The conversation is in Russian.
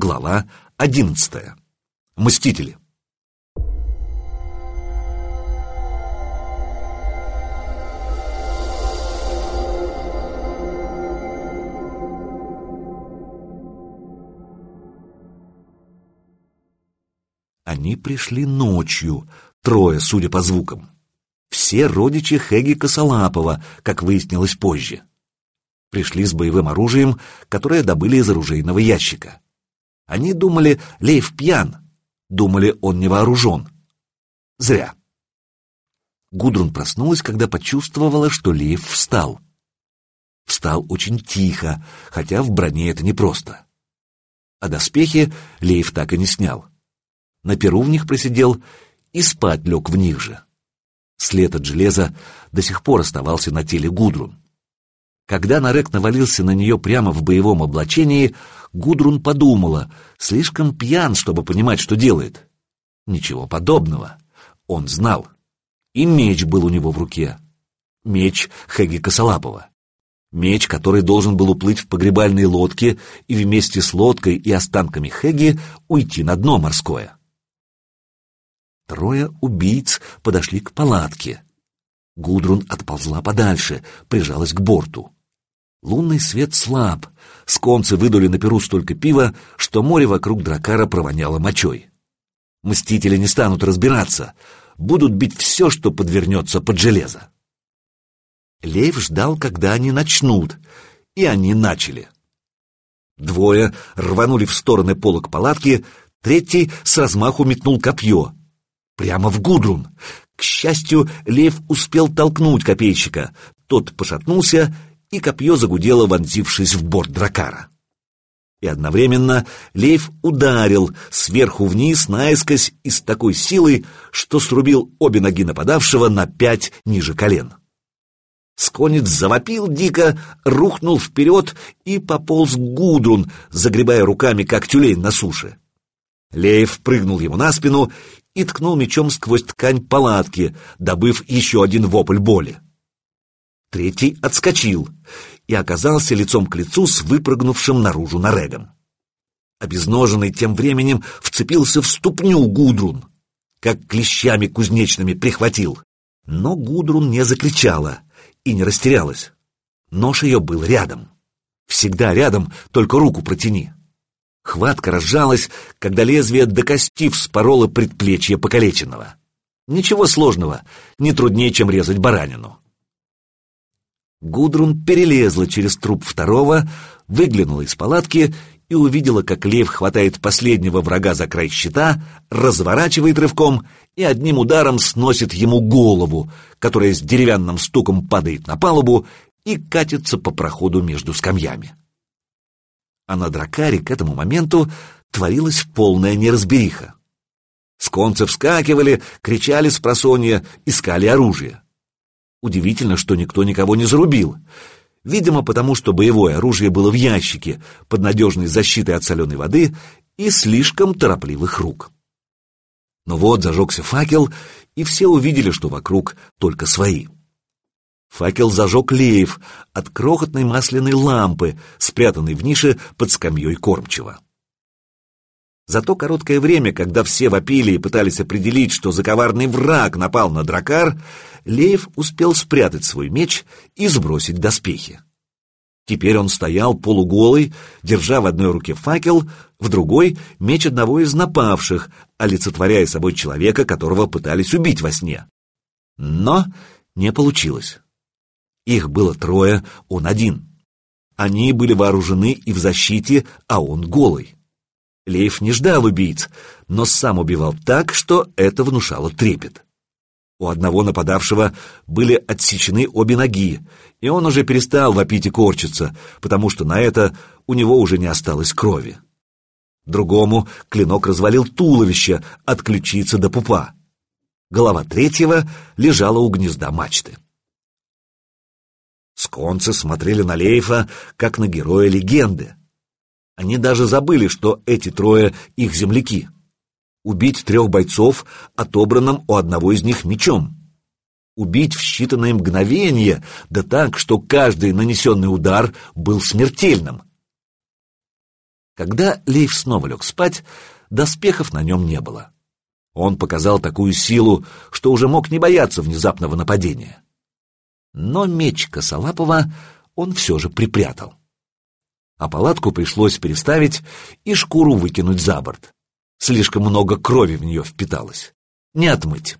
Глава одиннадцатая. Мстители. Они пришли ночью, трое, судя по звукам. Все родичи Хэги Косолапова, как выяснилось позже. Пришли с боевым оружием, которое добыли из оружейного ящика. Они думали, Лейв пьян, думали, он не вооружен. Зря. Гудрун проснулась, когда почувствовала, что Лейв встал. Встал очень тихо, хотя в броне это непросто. А доспехи Лейв так и не снял. На перу в них просидел и спать лег в них же. След от железа до сих пор оставался на теле Гудрун. Когда Нарек навалился на нее прямо в боевом облачении, Гудрун подумала, слишком пьян, чтобы понимать, что делает. Ничего подобного. Он знал. И меч был у него в руке. Меч Хэги Косолапова. Меч, который должен был уплыть в погребальной лодке и вместе с лодкой и останками Хэги уйти на дно морское. Трое убийц подошли к палатке. Гудрун отползла подальше, прижалась к борту. Лунный свет слаб, сконцы выдули на перу столько пива, что море вокруг дракара провоняло мочой. Мстители не станут разбираться, будут бить все, что подвернется под железо. Лейв ждал, когда они начнут, и они начали. Двое рванули в стороны полок палатки, третий с размаху метнул копье. Прямо в Гудрун. К счастью, Лев успел толкнуть копейщика. Тот пошатнулся и копье загудело, вонзившись в борт дракара. И одновременно Лейф ударил сверху вниз наискось и с такой силой, что срубил обе ноги нападавшего на пять ниже колен. Сконец завопил дико, рухнул вперед и пополз Гудрун, загребая руками, как тюлень на суше. Лейф прыгнул ему на спину и ткнул мечом сквозь ткань палатки, добыв еще один вопль боли. Третий отскочил и оказался лицом к лицу с выпрыгнувшим наружу Нарегом. Обезноженный тем временем вцепился в ступню Гудрун, как клещами кузнечными прихватил. Но Гудрун не закричала и не растерялась. Нож ее был рядом. Всегда рядом, только руку протяни. Хватка разжалась, когда лезвие до кости вспороло предплечье покалеченного. Ничего сложного, не труднее, чем резать баранину. Гудрун перелезла через труп второго, выглянула из палатки и увидела, как лев хватает последнего врага за край щита, разворачивает рывком и одним ударом сносит ему голову, которая с деревянным стуком падает на палубу и катится по проходу между скамьями. А на дракаре к этому моменту творилась полная неразбериха. Сконцы вскакивали, кричали с просонья, искали оружие. Удивительно, что никто никого не зарубил. Видимо, потому что боевое оружие было в ящике, под надежной защитой от соленой воды и слишком торопливых рук. Но вот зажегся факел, и все увидели, что вокруг только свои. Факел зажег Леев от крохотной масляной лампы, спрятанной в нише под скамьей кормчего. За то короткое время, когда все вопили и пытались определить, что заковарный враг напал на дракар, Леев успел спрятать свой меч и сбросить доспехи. Теперь он стоял полуголый, держа в одной руке факел, в другой — меч одного из напавших, олицетворяя собой человека, которого пытались убить во сне. Но не получилось. Их было трое, он один. Они были вооружены и в защите, а он голый. Лейф не ждал убийц, но сам убивал так, что это внушало трепет. У одного нападавшего были отсечены обе ноги, и он уже перестал вопить и корчиться, потому что на это у него уже не осталось крови. Другому клинок развалил туловище от ключицы до пупа. Голова третьего лежала у гнезда мачты. Сконцы смотрели на Лейфа, как на героя легенды. Они даже забыли, что эти трое — их земляки. Убить трех бойцов, отобранным у одного из них мечом. Убить в считанные мгновения, да так, что каждый нанесенный удар был смертельным. Когда Лейв снова лег спать, доспехов на нем не было. Он показал такую силу, что уже мог не бояться внезапного нападения. Но меч Косолапова он все же припрятал. А палатку пришлось переставить и шкуру выкинуть за борт. Слишком много крови в нее впиталось. Не отмыть.